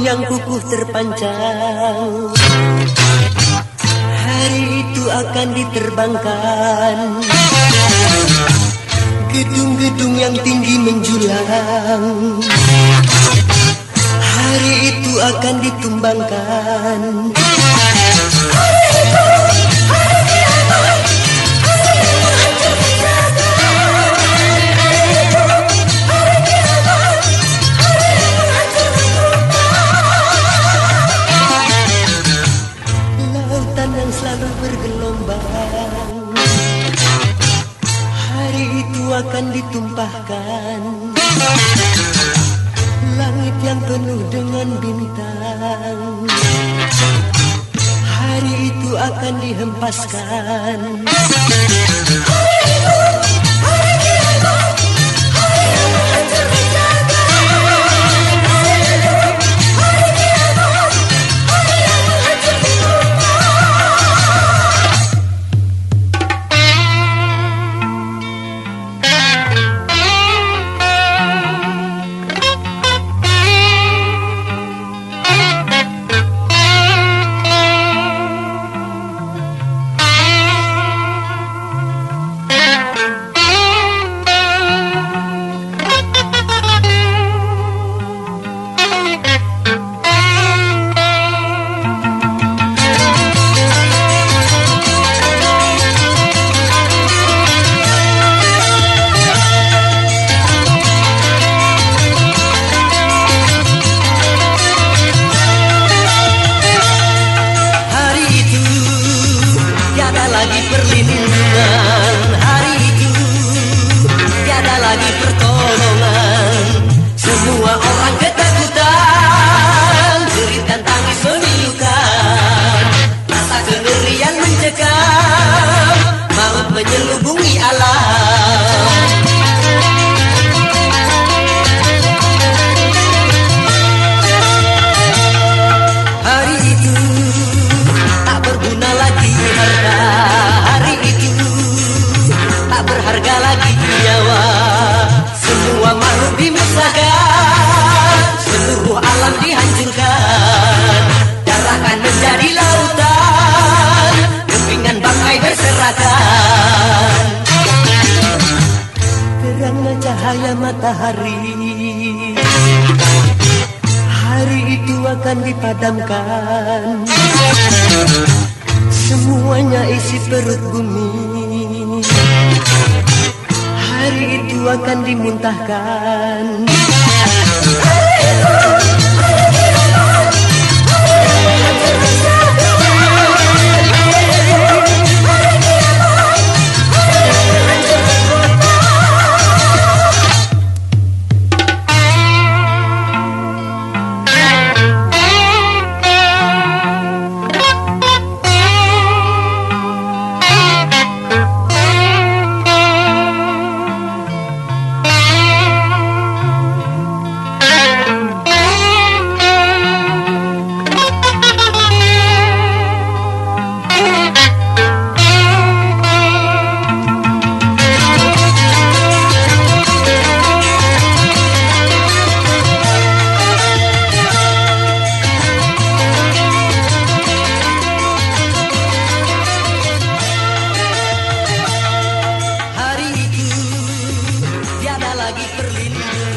yang kukuh terpancang Hari itu akan diterbangkan. Gedung-gedung yang tinggi menjulang. Hari itu akan ditumbangkan akan ditumpahkan. Langit yang penuh dengan bintang. Hari itu akan dihempaskan. Hari itu, tiada lagi perlindungan akan dipadamkan Semuanya isi perut bumi. Hari itu akan dimuntahkan lagi berlindung.